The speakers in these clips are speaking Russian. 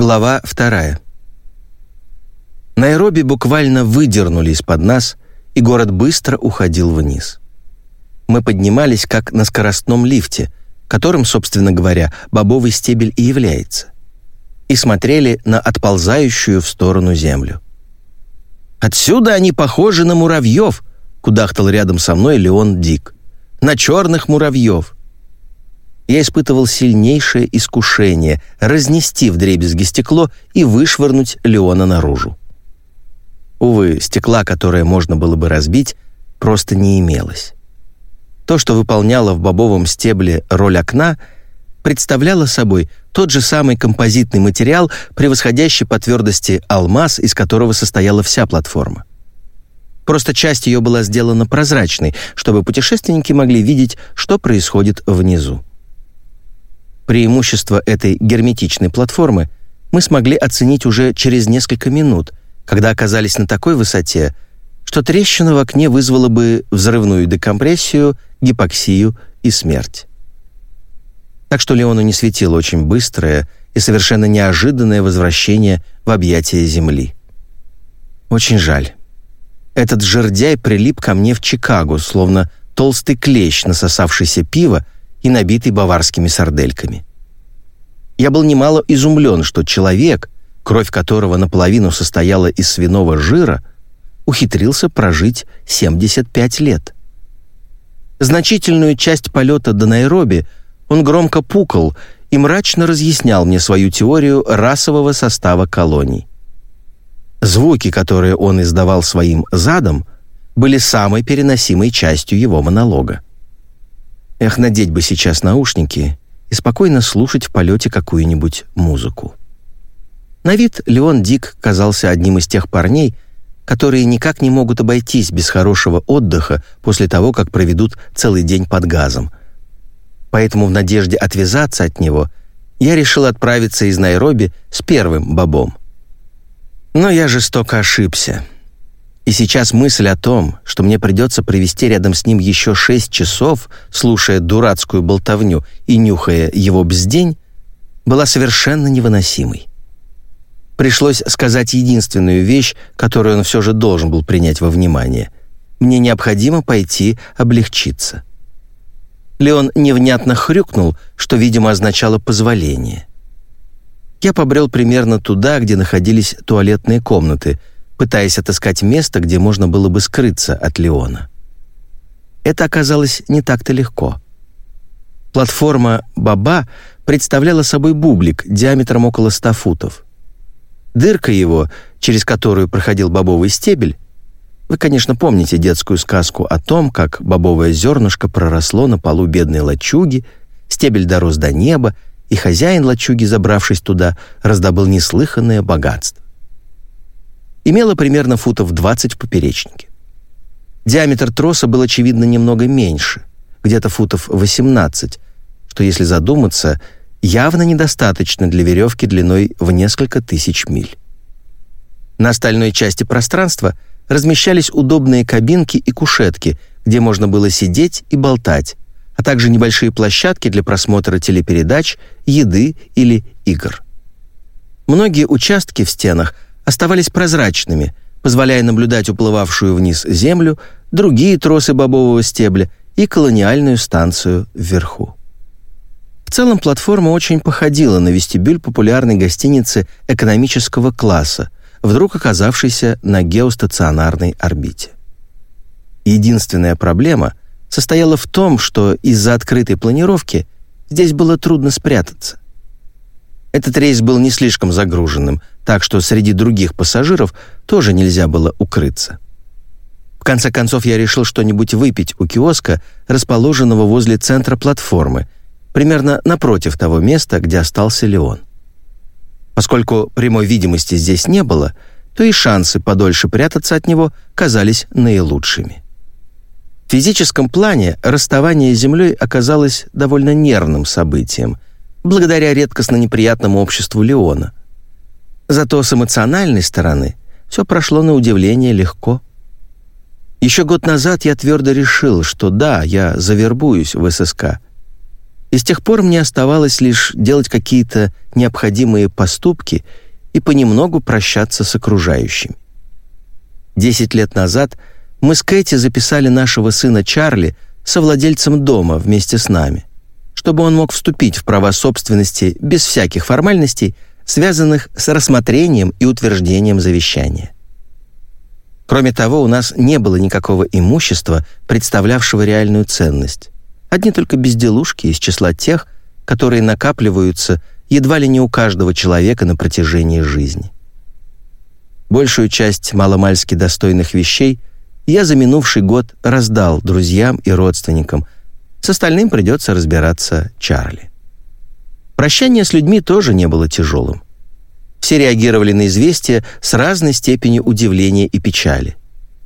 Глава вторая. Найроби буквально выдернули из-под нас, и город быстро уходил вниз. Мы поднимались как на скоростном лифте, которым, собственно говоря, бобовый стебель и является, и смотрели на отползающую в сторону землю. «Отсюда они похожи на муравьев», — кудахтал рядом со мной Леон Дик. «На черных муравьев» я испытывал сильнейшее искушение разнести вдребезги стекло и вышвырнуть Леона наружу. Увы, стекла, которое можно было бы разбить, просто не имелось. То, что выполняло в бобовом стебле роль окна, представляло собой тот же самый композитный материал, превосходящий по твердости алмаз, из которого состояла вся платформа. Просто часть ее была сделана прозрачной, чтобы путешественники могли видеть, что происходит внизу. Преимущество этой герметичной платформы мы смогли оценить уже через несколько минут, когда оказались на такой высоте, что трещина в окне вызвала бы взрывную декомпрессию, гипоксию и смерть. Так что Леону не светило очень быстрое и совершенно неожиданное возвращение в объятия Земли. Очень жаль. Этот жердяй прилип ко мне в Чикаго, словно толстый клещ, насосавшийся пива, и набитый баварскими сардельками. Я был немало изумлен, что человек, кровь которого наполовину состояла из свиного жира, ухитрился прожить 75 лет. Значительную часть полета до Найроби он громко пукал и мрачно разъяснял мне свою теорию расового состава колоний. Звуки, которые он издавал своим задом, были самой переносимой частью его монолога. Эх, надеть бы сейчас наушники и спокойно слушать в полете какую-нибудь музыку. На вид Леон Дик казался одним из тех парней, которые никак не могут обойтись без хорошего отдыха после того, как проведут целый день под газом. Поэтому в надежде отвязаться от него я решил отправиться из Найроби с первым бобом. Но я жестоко ошибся. И сейчас мысль о том, что мне придется провести рядом с ним еще шесть часов, слушая дурацкую болтовню и нюхая его бздень, была совершенно невыносимой. Пришлось сказать единственную вещь, которую он все же должен был принять во внимание. Мне необходимо пойти облегчиться. Леон невнятно хрюкнул, что, видимо, означало позволение. Я побрел примерно туда, где находились туалетные комнаты — пытаясь отыскать место, где можно было бы скрыться от Леона. Это оказалось не так-то легко. Платформа «Баба» представляла собой бублик диаметром около 100 футов. Дырка его, через которую проходил бобовый стебель, вы, конечно, помните детскую сказку о том, как бобовое зернышко проросло на полу бедной лачуги, стебель дорос до неба, и хозяин лачуги, забравшись туда, раздобыл неслыханное богатство имела примерно футов 20 в поперечнике. Диаметр троса был, очевидно, немного меньше, где-то футов 18, что, если задуматься, явно недостаточно для веревки длиной в несколько тысяч миль. На остальной части пространства размещались удобные кабинки и кушетки, где можно было сидеть и болтать, а также небольшие площадки для просмотра телепередач, еды или игр. Многие участки в стенах – оставались прозрачными, позволяя наблюдать уплывавшую вниз землю, другие тросы бобового стебля и колониальную станцию вверху. В целом платформа очень походила на вестибюль популярной гостиницы экономического класса, вдруг оказавшейся на геостационарной орбите. Единственная проблема состояла в том, что из-за открытой планировки здесь было трудно спрятаться. Этот рейс был не слишком загруженным, так что среди других пассажиров тоже нельзя было укрыться. В конце концов, я решил что-нибудь выпить у киоска, расположенного возле центра платформы, примерно напротив того места, где остался Леон. Поскольку прямой видимости здесь не было, то и шансы подольше прятаться от него казались наилучшими. В физическом плане расставание с Землей оказалось довольно нервным событием – благодаря редкостно неприятному обществу Леона. Зато с эмоциональной стороны все прошло на удивление легко. Еще год назад я твердо решил, что да, я завербуюсь в ССК. И с тех пор мне оставалось лишь делать какие-то необходимые поступки и понемногу прощаться с окружающими. Десять лет назад мы с Кэти записали нашего сына Чарли совладельцем дома вместе с нами, чтобы он мог вступить в права собственности без всяких формальностей, связанных с рассмотрением и утверждением завещания. Кроме того, у нас не было никакого имущества, представлявшего реальную ценность. Одни только безделушки из числа тех, которые накапливаются едва ли не у каждого человека на протяжении жизни. Большую часть маломальски достойных вещей я за минувший год раздал друзьям и родственникам. С остальным придется разбираться Чарли. Прощание с людьми тоже не было тяжелым. Все реагировали на известие с разной степенью удивления и печали,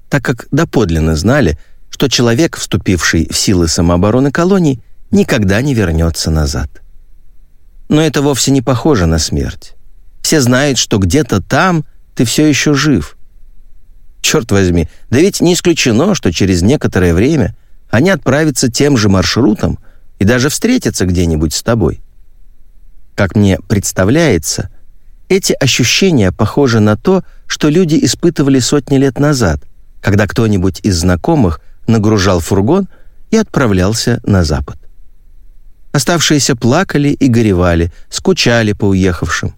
так как доподлинно знали, что человек, вступивший в силы самообороны колоний, никогда не вернется назад. Но это вовсе не похоже на смерть. Все знают, что где-то там ты все еще жив. Черт возьми, да ведь не исключено, что через некоторое время они отправятся тем же маршрутом и даже встретятся где-нибудь с тобой. Как мне представляется, эти ощущения похожи на то, что люди испытывали сотни лет назад, когда кто-нибудь из знакомых нагружал фургон и отправлялся на запад. Оставшиеся плакали и горевали, скучали по уехавшим,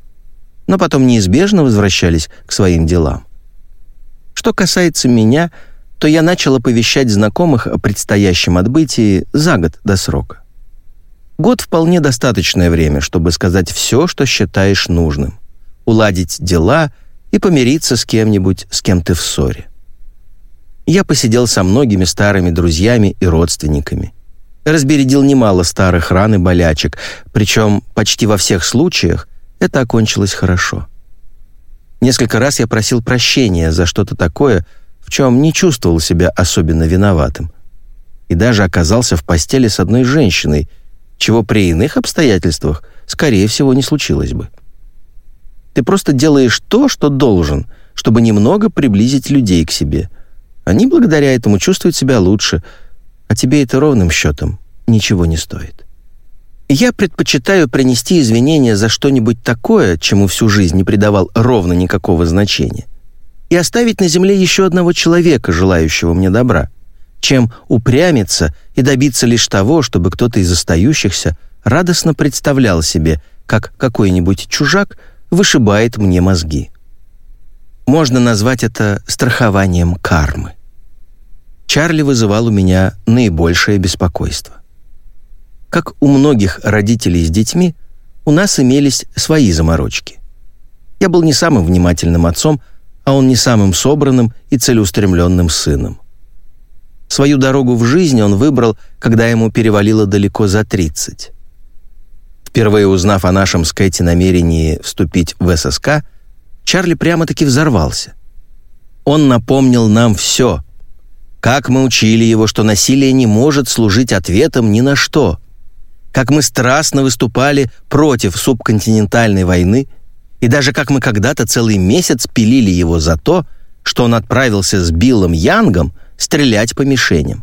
но потом неизбежно возвращались к своим делам. Что касается меня, то я начал оповещать знакомых о предстоящем отбытии за год до срока. Год вполне достаточное время, чтобы сказать все, что считаешь нужным, уладить дела и помириться с кем-нибудь, с кем ты в ссоре я посидел со многими старыми друзьями и родственниками. Разбередил немало старых ран и болячек, причем почти во всех случаях это окончилось хорошо. Несколько раз я просил прощения за что-то такое, в чем не чувствовал себя особенно виноватым. И даже оказался в постели с одной женщиной, чего при иных обстоятельствах, скорее всего, не случилось бы. Ты просто делаешь то, что должен, чтобы немного приблизить людей к себе – они благодаря этому чувствуют себя лучше, а тебе это ровным счетом ничего не стоит. Я предпочитаю принести извинения за что-нибудь такое, чему всю жизнь не придавал ровно никакого значения, и оставить на земле еще одного человека, желающего мне добра, чем упрямиться и добиться лишь того, чтобы кто-то из остающихся радостно представлял себе, как какой-нибудь чужак вышибает мне мозги. Можно назвать это страхованием кармы. Чарли вызывал у меня наибольшее беспокойство. Как у многих родителей с детьми, у нас имелись свои заморочки. Я был не самым внимательным отцом, а он не самым собранным и целеустремленным сыном. Свою дорогу в жизни он выбрал, когда ему перевалило далеко за 30. Впервые узнав о нашем с Кэти намерении вступить в ССК, Чарли прямо-таки взорвался. Он напомнил нам все, как мы учили его, что насилие не может служить ответом ни на что. Как мы страстно выступали против субконтинентальной войны, и даже как мы когда-то целый месяц пилили его за то, что он отправился с Биллом Янгом стрелять по мишеням.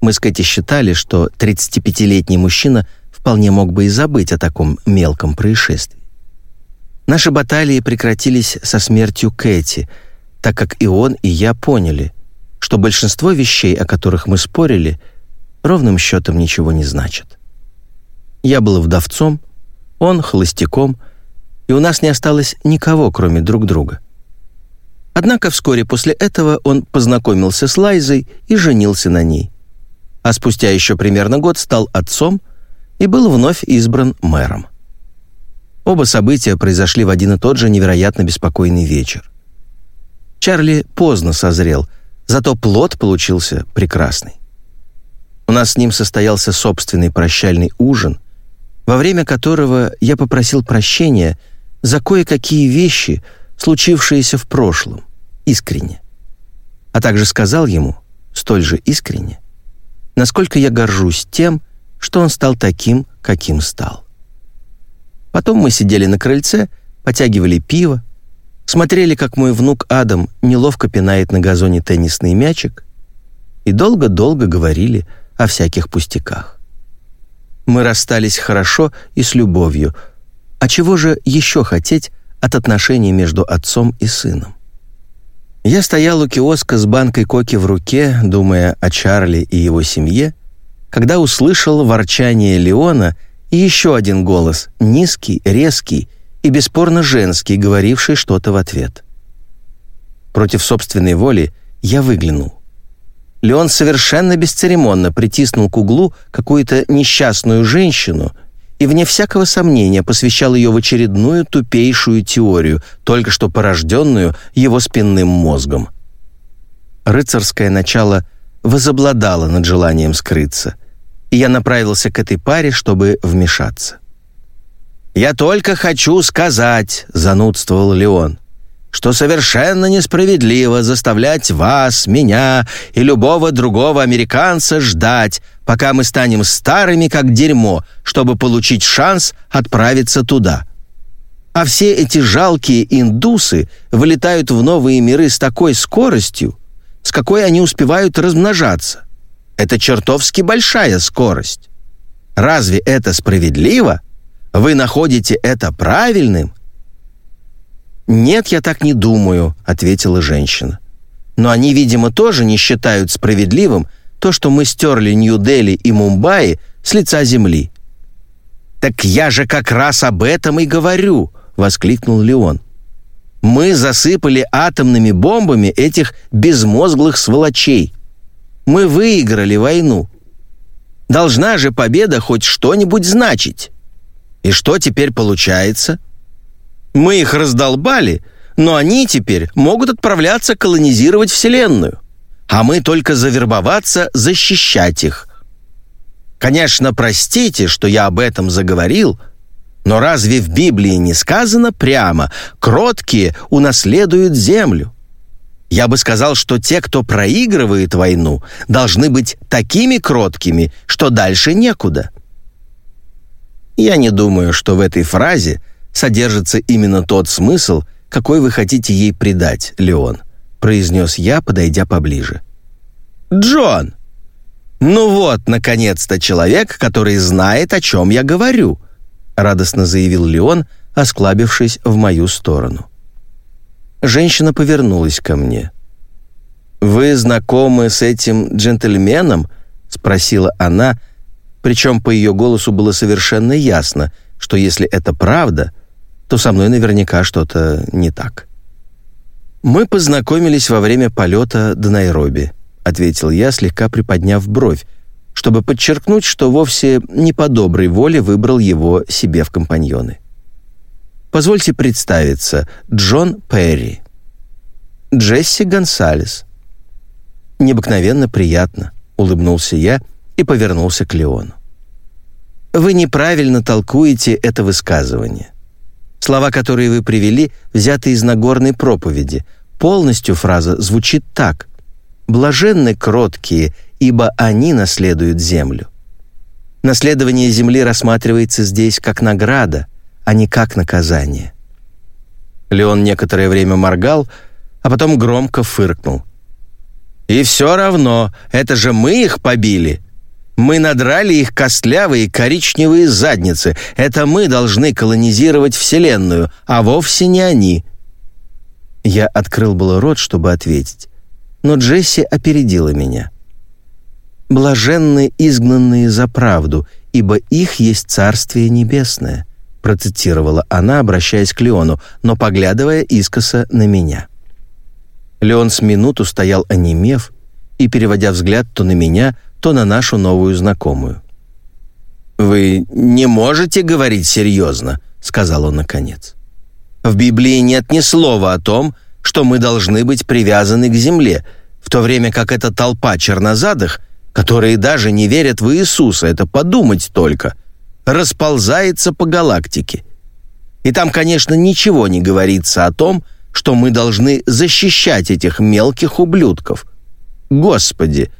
Мы с Кэти считали, что 35-летний мужчина вполне мог бы и забыть о таком мелком происшествии. Наши баталии прекратились со смертью Кэти, так как и он, и я поняли, что большинство вещей, о которых мы спорили, ровным счетом ничего не значат. Я был вдовцом, он холостяком, и у нас не осталось никого, кроме друг друга. Однако вскоре после этого он познакомился с Лайзой и женился на ней. А спустя еще примерно год стал отцом и был вновь избран мэром. Оба события произошли в один и тот же невероятно беспокойный вечер. Чарли поздно созрел — Зато плод получился прекрасный. У нас с ним состоялся собственный прощальный ужин, во время которого я попросил прощения за кое-какие вещи, случившиеся в прошлом, искренне. А также сказал ему, столь же искренне, насколько я горжусь тем, что он стал таким, каким стал. Потом мы сидели на крыльце, потягивали пиво, смотрели, как мой внук Адам неловко пинает на газоне теннисный мячик, и долго-долго говорили о всяких пустяках. Мы расстались хорошо и с любовью. А чего же еще хотеть от отношений между отцом и сыном? Я стоял у киоска с банкой коки в руке, думая о Чарли и его семье, когда услышал ворчание Леона и еще один голос, низкий, резкий и бесспорно женский, говоривший что-то в ответ. Против собственной воли я выглянул. Леон совершенно бесцеремонно притиснул к углу какую-то несчастную женщину и, вне всякого сомнения, посвящал ее в очередную тупейшую теорию, только что порожденную его спинным мозгом. Рыцарское начало возобладало над желанием скрыться, и я направился к этой паре, чтобы вмешаться. «Я только хочу сказать», — занудствовал Леон, что совершенно несправедливо заставлять вас, меня и любого другого американца ждать, пока мы станем старыми, как дерьмо, чтобы получить шанс отправиться туда. А все эти жалкие индусы вылетают в новые миры с такой скоростью, с какой они успевают размножаться. Это чертовски большая скорость. Разве это справедливо? Вы находите это правильным? «Нет, я так не думаю», — ответила женщина. «Но они, видимо, тоже не считают справедливым то, что мы стерли Нью-Дели и Мумбаи с лица земли». «Так я же как раз об этом и говорю», — воскликнул Леон. «Мы засыпали атомными бомбами этих безмозглых сволочей. Мы выиграли войну. Должна же победа хоть что-нибудь значить. И что теперь получается?» Мы их раздолбали, но они теперь могут отправляться колонизировать Вселенную, а мы только завербоваться защищать их. Конечно, простите, что я об этом заговорил, но разве в Библии не сказано прямо «кроткие унаследуют землю»? Я бы сказал, что те, кто проигрывает войну, должны быть такими кроткими, что дальше некуда. Я не думаю, что в этой фразе содержится именно тот смысл, какой вы хотите ей придать, Леон», произнес я, подойдя поближе. «Джон! Ну вот, наконец-то, человек, который знает, о чем я говорю», радостно заявил Леон, осклабившись в мою сторону. Женщина повернулась ко мне. «Вы знакомы с этим джентльменом?» спросила она, причем по ее голосу было совершенно ясно, что если это правда, то со мной наверняка что-то не так. «Мы познакомились во время полета до Найроби», ответил я, слегка приподняв бровь, чтобы подчеркнуть, что вовсе не по доброй воле выбрал его себе в компаньоны. «Позвольте представиться, Джон Перри». «Джесси Гонсалес». «Необыкновенно приятно», — улыбнулся я и повернулся к Леону. «Вы неправильно толкуете это высказывание. Слова, которые вы привели, взяты из Нагорной проповеди. Полностью фраза звучит так. «Блаженны кроткие, ибо они наследуют землю». Наследование земли рассматривается здесь как награда, а не как наказание. Леон некоторое время моргал, а потом громко фыркнул. «И все равно, это же мы их побили!» Мы надрали их костлявые коричневые задницы. Это мы должны колонизировать Вселенную, а вовсе не они». Я открыл было рот, чтобы ответить, но Джесси опередила меня. «Блаженны изгнанные за правду, ибо их есть Царствие Небесное», процитировала она, обращаясь к Леону, но поглядывая искоса на меня. Леон с минуту стоял онемев и, переводя взгляд то на меня, то на нашу новую знакомую. «Вы не можете говорить серьезно», — сказал он наконец. «В Библии нет ни слова о том, что мы должны быть привязаны к земле, в то время как эта толпа чернозадых, которые даже не верят в Иисуса, это подумать только, расползается по галактике. И там, конечно, ничего не говорится о том, что мы должны защищать этих мелких ублюдков. Господи,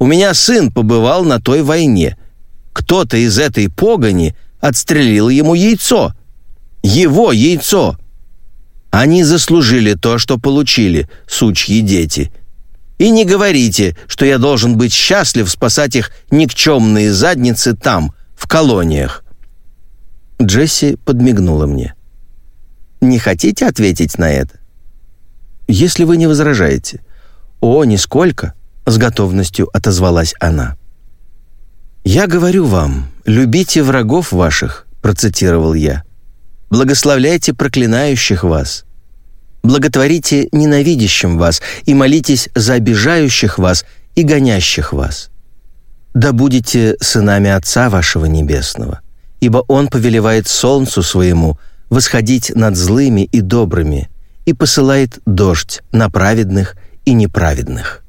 у меня сын побывал на той войне. Кто-то из этой погони отстрелил ему яйцо. Его яйцо. Они заслужили то, что получили, сучьи дети. И не говорите, что я должен быть счастлив спасать их никчемные задницы там, в колониях?» Джесси подмигнула мне. «Не хотите ответить на это?» «Если вы не возражаете». «О, нисколько», — с готовностью отозвалась она. «Я говорю вам, любите врагов ваших», — процитировал я. «Благословляйте проклинающих вас, благотворите ненавидящим вас и молитесь за обижающих вас и гонящих вас. Да будете сынами Отца вашего Небесного, ибо Он повелевает солнцу своему восходить над злыми и добрыми и посылает дождь на праведных и неправедных».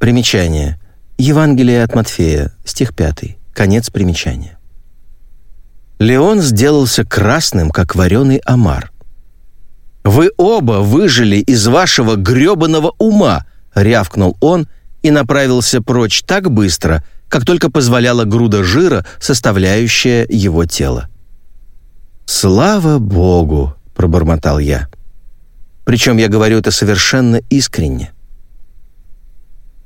Примечание. Евангелие от Матфея, стих 5. Конец примечания. Леон сделался красным, как вареный омар. «Вы оба выжили из вашего грёбаного ума!» — рявкнул он и направился прочь так быстро, как только позволяла груда жира, составляющая его тело. «Слава Богу!» — пробормотал я. Причем я говорю это совершенно искренне.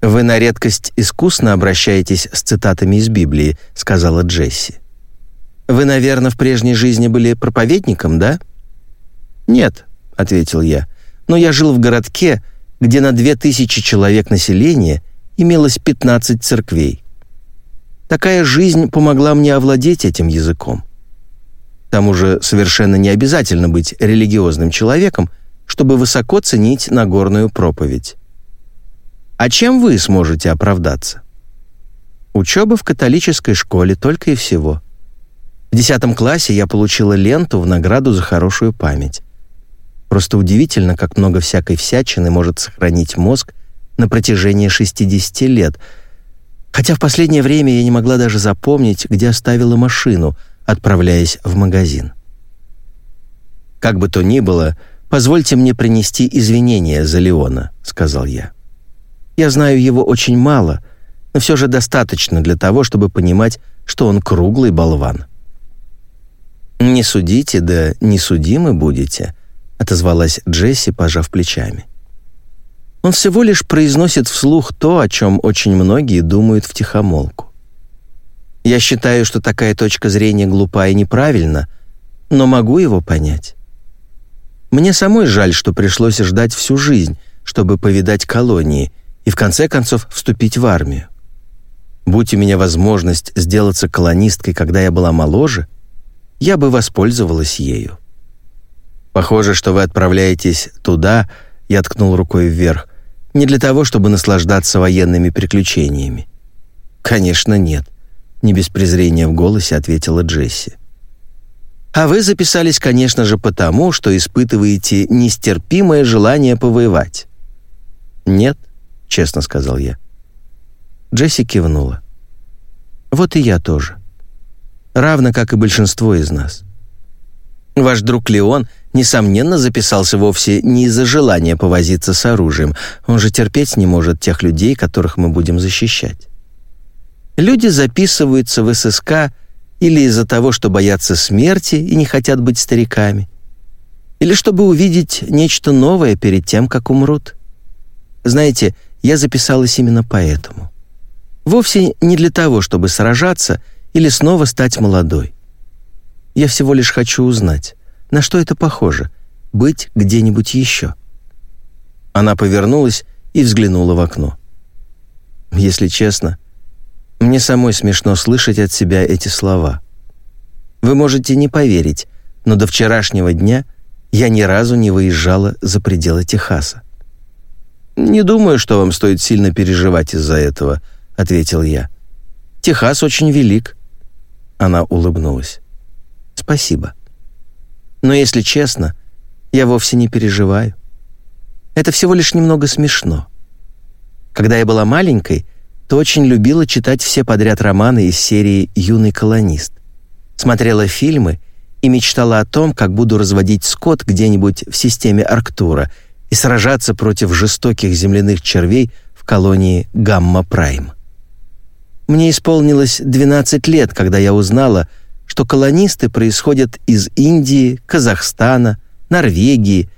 «Вы на редкость искусно обращаетесь с цитатами из Библии», — сказала Джесси. «Вы, наверное, в прежней жизни были проповедником, да?» «Нет», — ответил я, «но я жил в городке, где на две тысячи человек населения имелось 15 церквей. Такая жизнь помогла мне овладеть этим языком. К тому же совершенно не обязательно быть религиозным человеком, чтобы высоко ценить Нагорную проповедь. А чем вы сможете оправдаться? Учеба в католической школе только и всего. В десятом классе я получила ленту в награду за хорошую память. Просто удивительно, как много всякой всячины может сохранить мозг на протяжении 60 лет. Хотя в последнее время я не могла даже запомнить, где оставила машину, отправляясь в магазин. «Как бы то ни было, позвольте мне принести извинения за Леона», — сказал я. Я знаю его очень мало, но все же достаточно для того, чтобы понимать, что он круглый болван. «Не судите, да не судимы будете», — отозвалась Джесси, пожав плечами. Он всего лишь произносит вслух то, о чем очень многие думают втихомолку. Я считаю, что такая точка зрения глупа и неправильна, но могу его понять. Мне самой жаль, что пришлось ждать всю жизнь, чтобы повидать колонии — и в конце концов вступить в армию. Будь у меня возможность сделаться колонисткой, когда я была моложе, я бы воспользовалась ею. Похоже, что вы отправляетесь туда, я ткнул рукой вверх, не для того, чтобы наслаждаться военными приключениями. Конечно, нет, не без презрения в голосе ответила Джесси. А вы записались, конечно же, потому, что испытываете нестерпимое желание повоевать. Нет, — честно сказал я. Джесси кивнула. «Вот и я тоже. Равно как и большинство из нас. Ваш друг Леон, несомненно, записался вовсе не из-за желания повозиться с оружием. Он же терпеть не может тех людей, которых мы будем защищать. Люди записываются в ССК или из-за того, что боятся смерти и не хотят быть стариками, или чтобы увидеть нечто новое перед тем, как умрут. Знаете, я записалась именно поэтому. Вовсе не для того, чтобы сражаться или снова стать молодой. Я всего лишь хочу узнать, на что это похоже — быть где-нибудь еще. Она повернулась и взглянула в окно. Если честно, мне самой смешно слышать от себя эти слова. Вы можете не поверить, но до вчерашнего дня я ни разу не выезжала за пределы Техаса. «Не думаю, что вам стоит сильно переживать из-за этого», — ответил я. «Техас очень велик». Она улыбнулась. «Спасибо. Но если честно, я вовсе не переживаю. Это всего лишь немного смешно. Когда я была маленькой, то очень любила читать все подряд романы из серии «Юный колонист». Смотрела фильмы и мечтала о том, как буду разводить скот где-нибудь в системе Арктура — и сражаться против жестоких земляных червей в колонии Гамма-Прайм. Мне исполнилось 12 лет, когда я узнала, что колонисты происходят из Индии, Казахстана, Норвегии,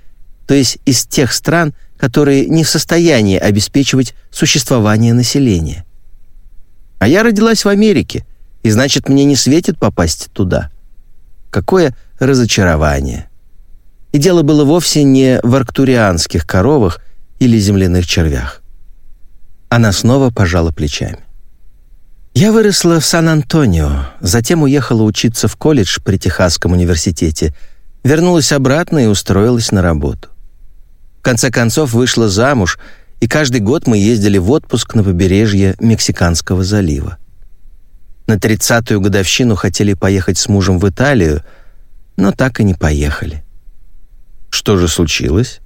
то есть из тех стран, которые не в состоянии обеспечивать существование населения. А я родилась в Америке И значит, мне не светит попасть туда. Какое разочарование. И дело было вовсе не в арктурианских коровах или земляных червях. Она снова пожала плечами. Я выросла в Сан-Антонио, затем уехала учиться в колледж при Техасском университете, вернулась обратно и устроилась на работу. В конце концов вышла замуж, и каждый год мы ездили в отпуск на побережье Мексиканского залива. На 30-ю годовщину хотели поехать с мужем в Италию, но так и не поехали. Что же случилось?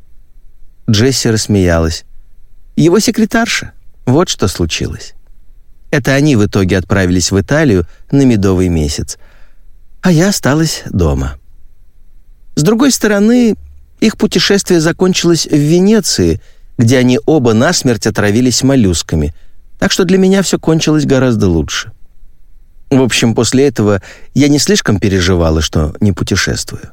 Джесси рассмеялась. Его секретарша. Вот что случилось. Это они в итоге отправились в Италию на медовый месяц, а я осталась дома. С другой стороны, их путешествие закончилось в Венеции, где они оба насмерть отравились моллюсками, так что для меня все кончилось гораздо лучше. В общем, после этого я не слишком переживала, что не путешествую.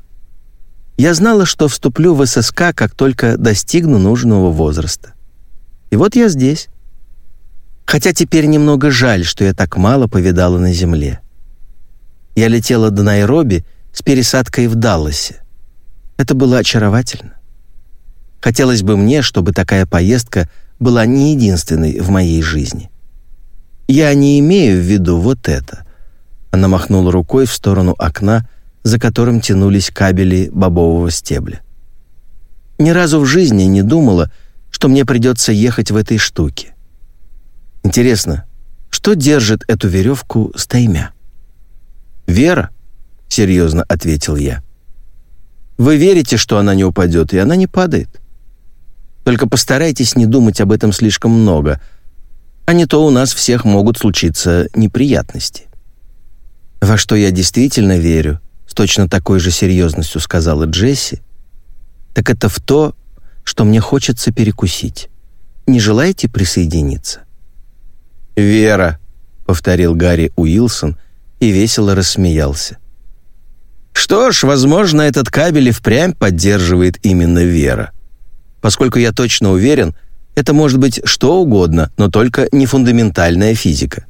Я знала, что вступлю в ССК, как только достигну нужного возраста. И вот я здесь. Хотя теперь немного жаль, что я так мало повидала на Земле. Я летела до Найроби с пересадкой в Далласе. Это было очаровательно. Хотелось бы мне, чтобы такая поездка была не единственной в моей жизни. Я не имею в виду вот это. Она махнула рукой в сторону окна, за которым тянулись кабели бобового стебля. Ни разу в жизни не думала, что мне придется ехать в этой штуке. Интересно, что держит эту веревку стаймя? «Вера», — серьезно ответил я. «Вы верите, что она не упадет, и она не падает. Только постарайтесь не думать об этом слишком много, а не то у нас всех могут случиться неприятности». «Во что я действительно верю», — точно такой же серьезностью сказала Джесси, «так это в то, что мне хочется перекусить. Не желаете присоединиться?» «Вера», — повторил Гарри Уилсон и весело рассмеялся. «Что ж, возможно, этот кабель и впрямь поддерживает именно Вера. Поскольку я точно уверен, это может быть что угодно, но только не фундаментальная физика».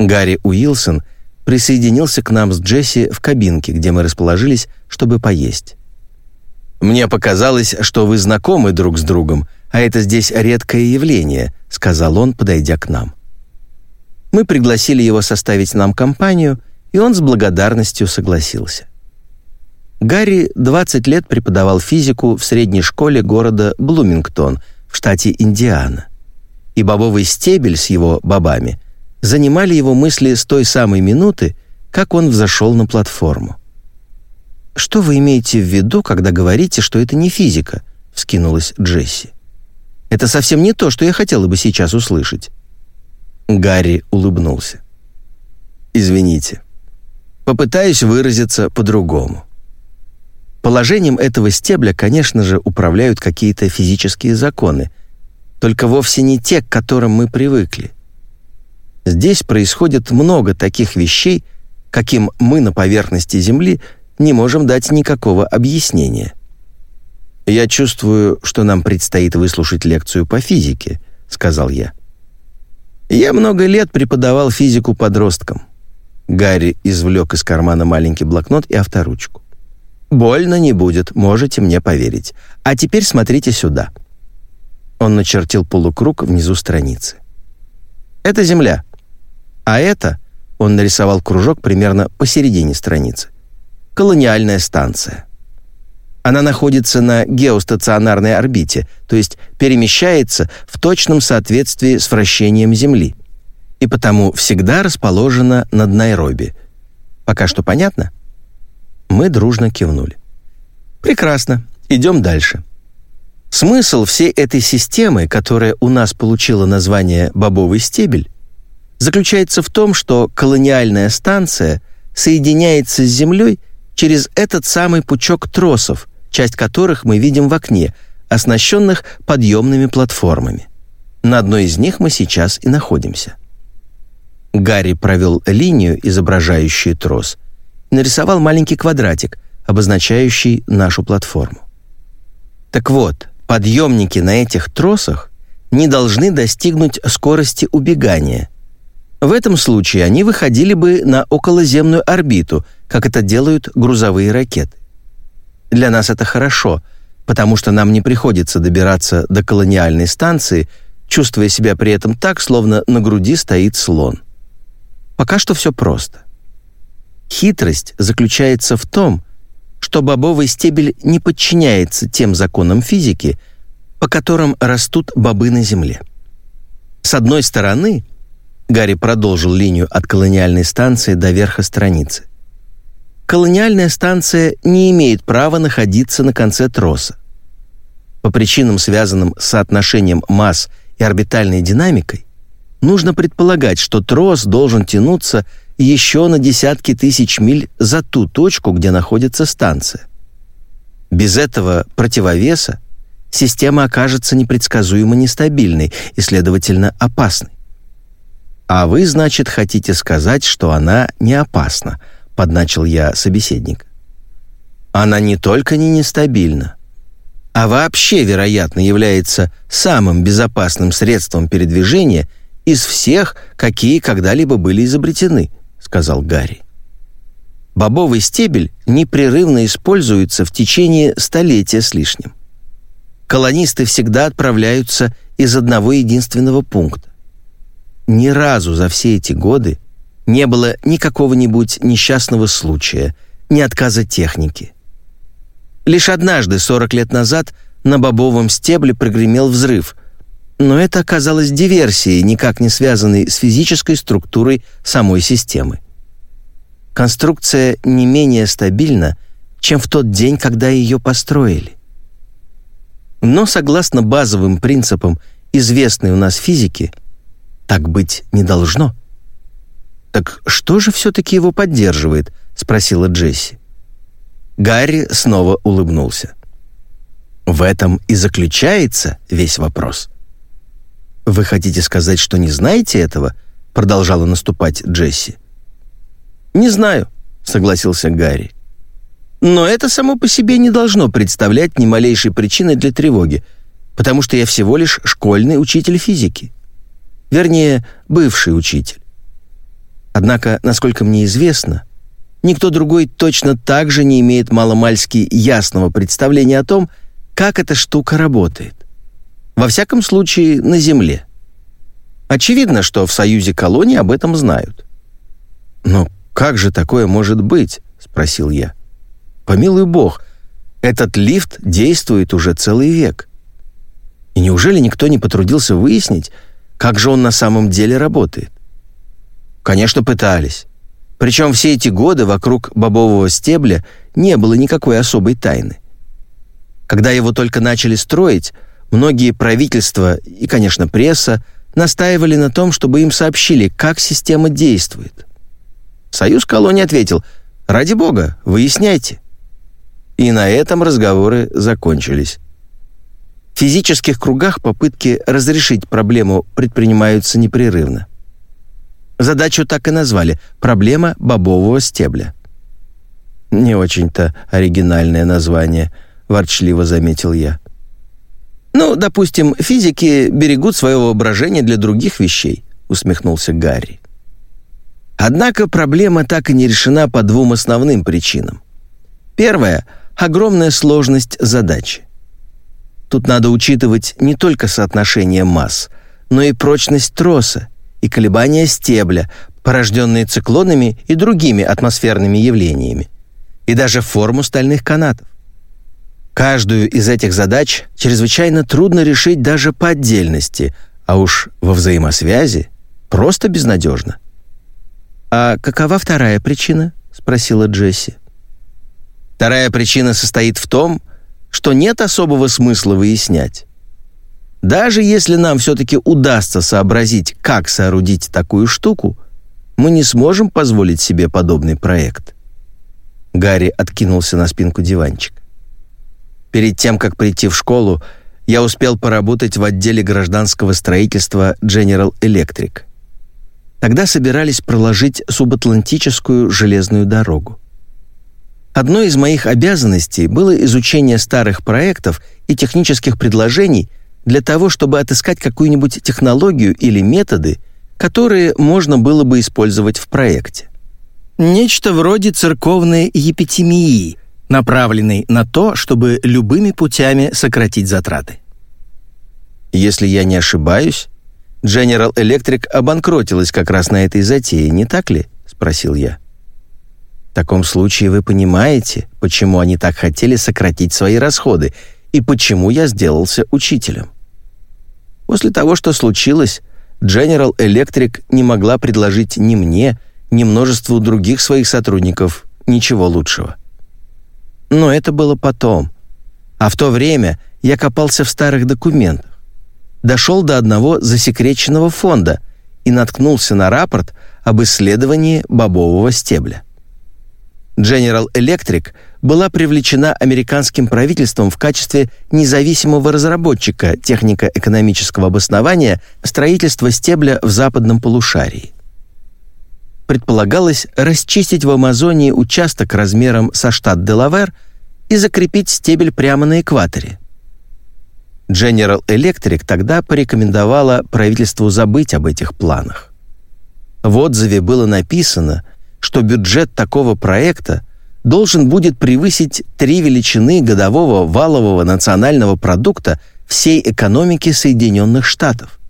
Гарри Уилсон присоединился к нам с Джесси в кабинке, где мы расположились, чтобы поесть. «Мне показалось, что вы знакомы друг с другом, а это здесь редкое явление», — сказал он, подойдя к нам. Мы пригласили его составить нам компанию, и он с благодарностью согласился. Гарри 20 лет преподавал физику в средней школе города Блумингтон в штате Индиана. И бобовый стебель с его бобами занимали его мысли с той самой минуты, как он взошел на платформу. «Что вы имеете в виду, когда говорите, что это не физика?» — вскинулась Джесси. Это совсем не то, что я хотела бы сейчас услышать». Гарри улыбнулся. «Извините. Попытаюсь выразиться по-другому. Положением этого стебля, конечно же, управляют какие-то физические законы, только вовсе не те, к которым мы привыкли. Здесь происходит много таких вещей, каким мы на поверхности Земли не можем дать никакого объяснения. «Я чувствую, что нам предстоит выслушать лекцию по физике», — сказал я. «Я много лет преподавал физику подросткам». Гарри извлек из кармана маленький блокнот и авторучку. «Больно не будет, можете мне поверить. А теперь смотрите сюда». Он начертил полукруг внизу страницы. «Это Земля. А это...» — он нарисовал кружок примерно посередине страницы. «Колониальная станция». Она находится на геостационарной орбите, то есть перемещается в точном соответствии с вращением Земли, и потому всегда расположена над Найроби. Пока что понятно? Мы дружно кивнули. Прекрасно. Идем дальше. Смысл всей этой системы, которая у нас получила название «бобовый стебель», заключается в том, что колониальная станция соединяется с Землей через этот самый пучок тросов – часть которых мы видим в окне, оснащенных подъемными платформами. На одной из них мы сейчас и находимся. Гарри провел линию, изображающую трос, и нарисовал маленький квадратик, обозначающий нашу платформу. Так вот, подъемники на этих тросах не должны достигнуть скорости убегания. В этом случае они выходили бы на околоземную орбиту, как это делают грузовые ракеты. Для нас это хорошо, потому что нам не приходится добираться до колониальной станции, чувствуя себя при этом так, словно на груди стоит слон. Пока что все просто. Хитрость заключается в том, что бобовый стебель не подчиняется тем законам физики, по которым растут бобы на Земле. С одной стороны, Гарри продолжил линию от колониальной станции до верха страницы. Колониальная станция не имеет права находиться на конце троса. По причинам, связанным с соотношением масс и орбитальной динамикой, нужно предполагать, что трос должен тянуться еще на десятки тысяч миль за ту точку, где находится станция. Без этого противовеса система окажется непредсказуемо нестабильной и, следовательно, опасной. «А вы, значит, хотите сказать, что она не опасна?» — подначил я собеседник. «Она не только не нестабильна, а вообще, вероятно, является самым безопасным средством передвижения из всех, какие когда-либо были изобретены», — сказал Гарри. Бобовый стебель непрерывно используется в течение столетия с лишним. Колонисты всегда отправляются из одного единственного пункта. Ни разу за все эти годы не было ни какого-нибудь несчастного случая, ни отказа техники. Лишь однажды, 40 лет назад, на бобовом стебле прогремел взрыв, но это оказалось диверсией, никак не связанной с физической структурой самой системы. Конструкция не менее стабильна, чем в тот день, когда ее построили. Но согласно базовым принципам известной у нас физики – так быть не должно. «Так что же все-таки его поддерживает?» — спросила Джесси. Гарри снова улыбнулся. «В этом и заключается весь вопрос». «Вы хотите сказать, что не знаете этого?» — продолжала наступать Джесси. «Не знаю», — согласился Гарри. «Но это само по себе не должно представлять ни малейшей причины для тревоги, потому что я всего лишь школьный учитель физики. Вернее, бывший учитель. Однако, насколько мне известно, никто другой точно так же не имеет маломальски ясного представления о том, как эта штука работает. Во всяком случае, на Земле. Очевидно, что в Союзе колоний об этом знают. «Но как же такое может быть?» — спросил я. «Помилуй бог, этот лифт действует уже целый век. И неужели никто не потрудился выяснить, как же он на самом деле работает? Конечно, пытались. Причем все эти годы вокруг бобового стебля не было никакой особой тайны. Когда его только начали строить, многие правительства и, конечно, пресса настаивали на том, чтобы им сообщили, как система действует. Союз колоний ответил «Ради бога, выясняйте». И на этом разговоры закончились. В физических кругах попытки разрешить проблему предпринимаются непрерывно. Задачу так и назвали «Проблема бобового стебля». «Не очень-то оригинальное название», — ворчливо заметил я. «Ну, допустим, физики берегут свое воображение для других вещей», — усмехнулся Гарри. Однако проблема так и не решена по двум основным причинам. Первая — огромная сложность задачи. Тут надо учитывать не только соотношение масс, но и прочность троса и колебания стебля, порожденные циклонами и другими атмосферными явлениями, и даже форму стальных канатов. Каждую из этих задач чрезвычайно трудно решить даже по отдельности, а уж во взаимосвязи просто безнадежно. «А какова вторая причина?» — спросила Джесси. Вторая причина состоит в том, что нет особого смысла выяснять. Даже если нам все-таки удастся сообразить, как соорудить такую штуку, мы не сможем позволить себе подобный проект. Гарри откинулся на спинку диванчика. Перед тем, как прийти в школу, я успел поработать в отделе гражданского строительства General Electric. Тогда собирались проложить субатлантическую железную дорогу. Одной из моих обязанностей было изучение старых проектов и технических предложений для того, чтобы отыскать какую-нибудь технологию или методы, которые можно было бы использовать в проекте. Нечто вроде церковной епитемии, направленной на то, чтобы любыми путями сократить затраты. Если я не ошибаюсь, General Electric обанкротилась как раз на этой затее, не так ли? спросил я. В таком случае вы понимаете, почему они так хотели сократить свои расходы и почему я сделался учителем. После того, что случилось, General Electric не могла предложить ни мне, ни множеству других своих сотрудников ничего лучшего. Но это было потом. А в то время я копался в старых документах. Дошел до одного засекреченного фонда и наткнулся на рапорт об исследовании бобового стебля. General Electric была привлечена американским правительством в качестве независимого разработчика технико-экономического обоснования строительства стебля в западном полушарии. Предполагалось расчистить в Амазонии участок размером со штат Делавер и закрепить стебель прямо на экваторе. General Electric тогда порекомендовала правительству забыть об этих планах. В отзыве было написано, что бюджет такого проекта должен будет превысить три величины годового валового национального продукта всей экономики Соединенных Штатов.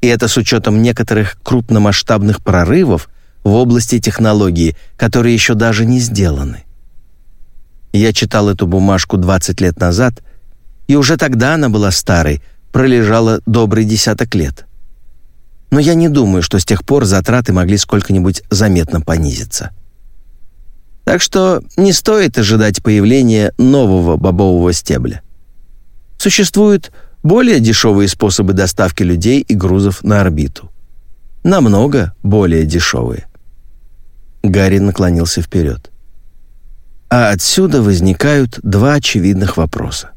И это с учетом некоторых крупномасштабных прорывов в области технологии, которые еще даже не сделаны. Я читал эту бумажку 20 лет назад, и уже тогда она была старой, пролежала добрый десяток лет. Но я не думаю, что с тех пор затраты могли сколько-нибудь заметно понизиться. Так что не стоит ожидать появления нового бобового стебля. Существуют более дешевые способы доставки людей и грузов на орбиту. Намного более дешевые. Гарри наклонился вперед. А отсюда возникают два очевидных вопроса.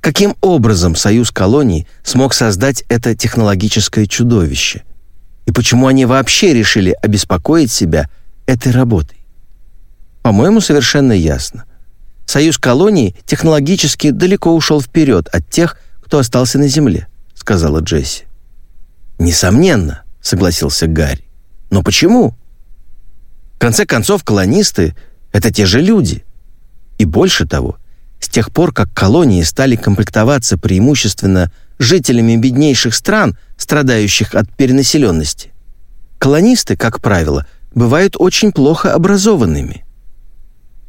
Каким образом Союз колоний смог создать это технологическое чудовище? И почему они вообще решили обеспокоить себя этой работой? По-моему, совершенно ясно. Союз колоний технологически далеко ушел вперед от тех, кто остался на Земле, сказала Джесси. Несомненно, согласился Гарри. Но почему? В конце концов, колонисты — это те же люди. И больше того, с тех пор, как колонии стали комплектоваться преимущественно жителями беднейших стран, страдающих от перенаселенности, колонисты, как правило, бывают очень плохо образованными.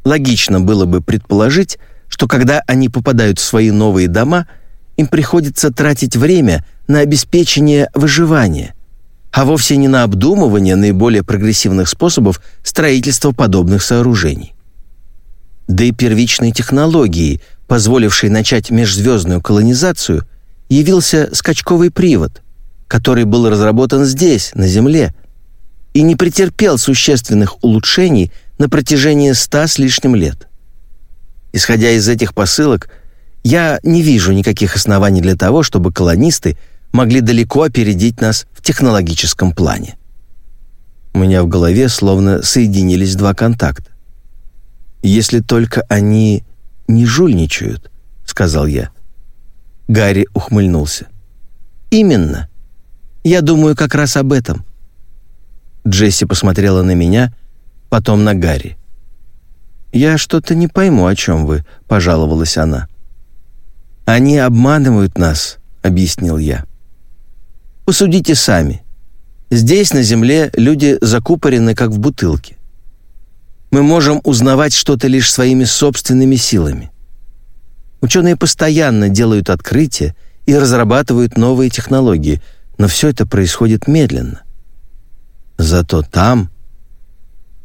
Логично было бы предположить, что когда они попадают в свои новые дома, им приходится тратить время на обеспечение выживания, а вовсе не на обдумывание наиболее прогрессивных способов строительства подобных сооружений. Да и первичной технологией, позволившей начать межзвездную колонизацию, явился скачковый привод, который был разработан здесь, на Земле, и не претерпел существенных улучшений на протяжении ста с лишним лет. Исходя из этих посылок, я не вижу никаких оснований для того, чтобы колонисты могли далеко опередить нас в технологическом плане. У меня в голове словно соединились два контакта. «Если только они не жульничают», — сказал я. Гарри ухмыльнулся. «Именно. Я думаю как раз об этом». Джесси посмотрела на меня — потом на Гарри. «Я что-то не пойму, о чем вы», — пожаловалась она. «Они обманывают нас», — объяснил я. «Посудите сами. Здесь, на Земле, люди закупорены, как в бутылке. Мы можем узнавать что-то лишь своими собственными силами. Ученые постоянно делают открытия и разрабатывают новые технологии, но все это происходит медленно. Зато там,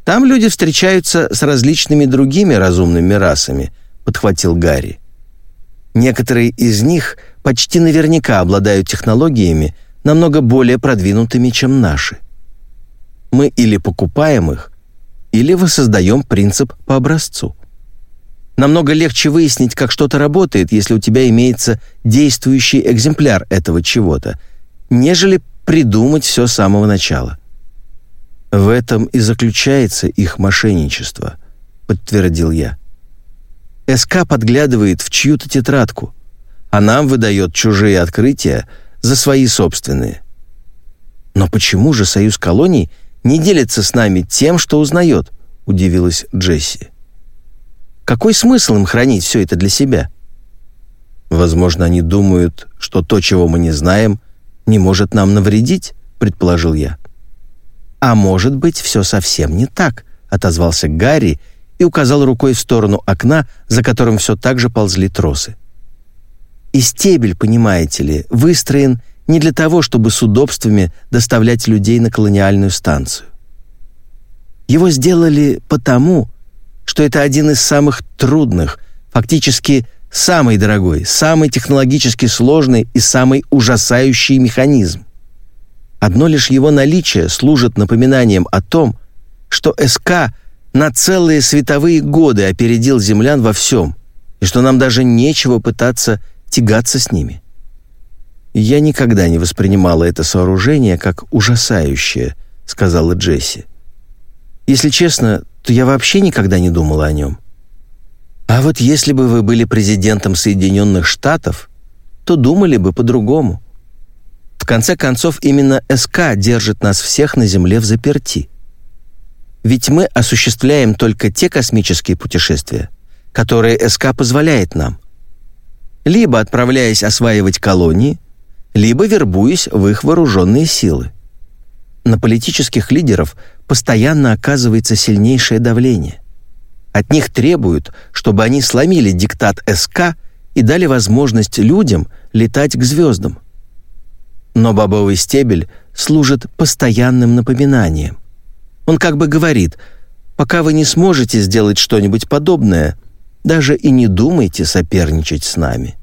там люди встречаются с различными другими разумными расами», — подхватил Гарри. «Некоторые из них почти наверняка обладают технологиями, намного более продвинутыми, чем наши. Мы или покупаем их, или воссоздаем принцип по образцу. Намного легче выяснить, как что-то работает, если у тебя имеется действующий экземпляр этого чего-то, нежели придумать все с самого начала. В этом и заключается их мошенничество, подтвердил я. СК подглядывает в чью-то тетрадку, а нам выдает чужие открытия за свои собственные. «Но почему же Союз колоний не делится с нами тем, что узнает?» — удивилась Джесси. «Какой смысл им хранить все это для себя?» «Возможно, они думают, что то, чего мы не знаем, не может нам навредить», — предположил я. «А может быть, все совсем не так», — отозвался Гарри и указал рукой в сторону окна, за которым все так же ползли тросы. «И стебель, понимаете ли, выстроен не для того, чтобы с удобствами доставлять людей на колониальную станцию. Его сделали потому, что это один из самых трудных, фактически самый дорогой, самый технологически сложный и самый ужасающий механизм. Одно лишь его наличие служит напоминанием о том, что СК на целые световые годы опередил землян во всем, и что нам даже нечего пытаться тягаться с ними. «Я никогда не воспринимала это сооружение как ужасающее», — сказала Джесси. «Если честно, то я вообще никогда не думала о нем. А вот если бы вы были президентом Соединенных Штатов, то думали бы по-другому. В конце концов, именно СК держит нас всех на Земле в заперти. Ведь мы осуществляем только те космические путешествия, которые СК позволяет нам. Либо отправляясь осваивать колонии, либо вербуясь в их вооруженные силы. На политических лидеров постоянно оказывается сильнейшее давление. От них требуют, чтобы они сломили диктат СК и дали возможность людям летать к звездам. Но бобовый стебель служит постоянным напоминанием. Он как бы говорит, пока вы не сможете сделать что-нибудь подобное, даже и не думайте соперничать с нами.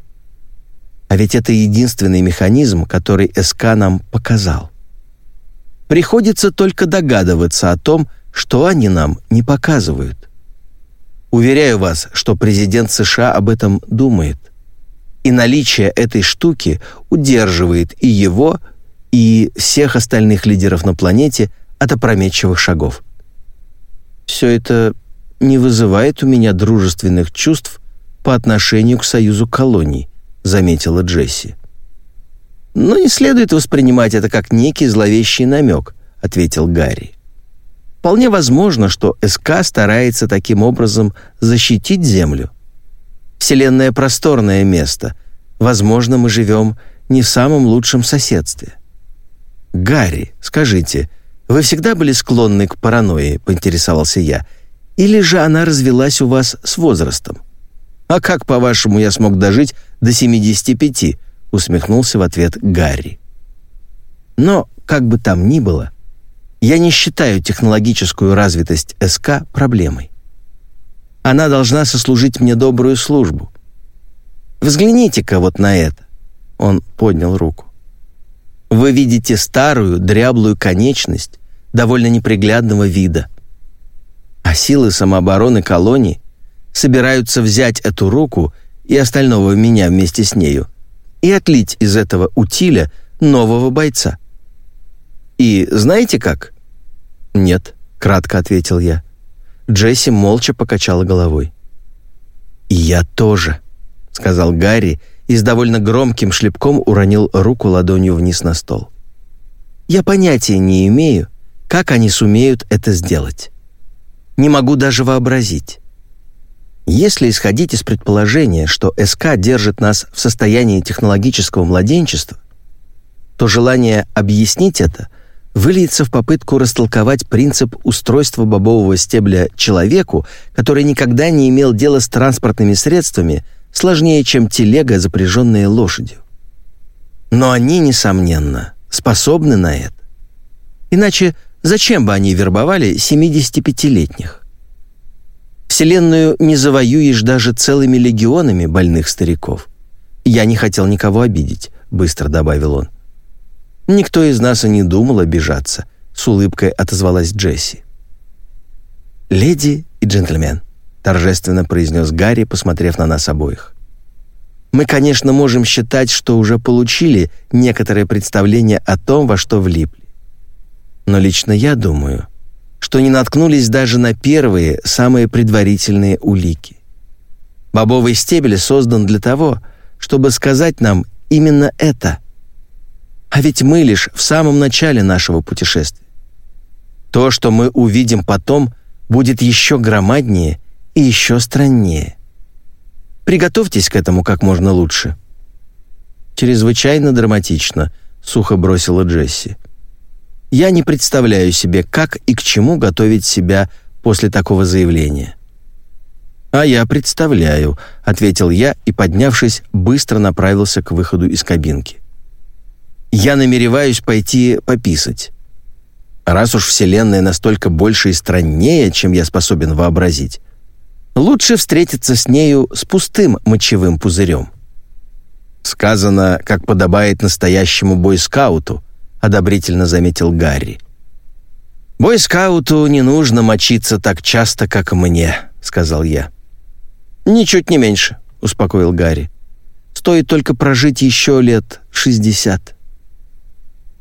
А ведь это единственный механизм, который СК нам показал. Приходится только догадываться о том, что они нам не показывают. Уверяю вас, что президент США об этом думает. И наличие этой штуки удерживает и его, и всех остальных лидеров на планете от опрометчивых шагов. Все это не вызывает у меня дружественных чувств по отношению к союзу колоний, — заметила Джесси. «Но не следует воспринимать это как некий зловещий намек», — ответил Гарри. «Вполне возможно, что СК старается таким образом защитить Землю. Вселенная — просторное место. Возможно, мы живем не в самом лучшем соседстве». «Гарри, скажите, вы всегда были склонны к паранойи?» — поинтересовался я. «Или же она развелась у вас с возрастом?» «А как, по-вашему, я смог дожить до 75?» — усмехнулся в ответ Гарри. «Но, как бы там ни было, я не считаю технологическую развитость СК проблемой. Она должна сослужить мне добрую службу. Взгляните-ка вот на это». Он поднял руку. Вы видите старую, дряблую конечность довольно неприглядного вида. А силы самообороны колонии собираются взять эту руку и остального меня вместе с нею и отлить из этого утиля нового бойца. И знаете как? Нет, кратко ответил я. Джесси молча покачала головой. «И я тоже», — сказал Гарри и с довольно громким шлепком уронил руку ладонью вниз на стол. «Я понятия не имею, как они сумеют это сделать. Не могу даже вообразить. Если исходить из предположения, что СК держит нас в состоянии технологического младенчества, то желание объяснить это выльется в попытку растолковать принцип устройства бобового стебля человеку, который никогда не имел дела с транспортными средствами, сложнее, чем телега, запряженная лошадью. Но они, несомненно, способны на это. Иначе зачем бы они вербовали 75-летних? Вселенную не завоюешь даже целыми легионами больных стариков. Я не хотел никого обидеть, быстро добавил он. Никто из нас и не думал обижаться, с улыбкой отозвалась Джесси. Леди и джентльмен, торжественно произнес Гарри, посмотрев на нас обоих. Мы, конечно, можем считать, что уже получили некоторое представление о том, во что влипли. Но лично я думаю, что не наткнулись даже на первые, самые предварительные улики. Бобовый стебель создан для того, чтобы сказать нам именно это. А ведь мы лишь в самом начале нашего путешествия. То, что мы увидим потом, будет еще громаднее и еще страннее. Приготовьтесь к этому как можно лучше». «Чрезвычайно драматично», — сухо бросила Джесси. «Я не представляю себе, как и к чему готовить себя после такого заявления». «А я представляю», — ответил я и, поднявшись, быстро направился к выходу из кабинки. «Я намереваюсь пойти пописать. Раз уж Вселенная настолько больше и страннее, чем я способен вообразить, лучше встретиться с нею с пустым мочевым пузырем». «Сказано, как подобает настоящему бойскауту», — одобрительно заметил Гарри. «Бойскауту не нужно мочиться так часто, как мне», — сказал я. «Ничуть не меньше», — успокоил Гарри. «Стоит только прожить еще лет шестьдесят».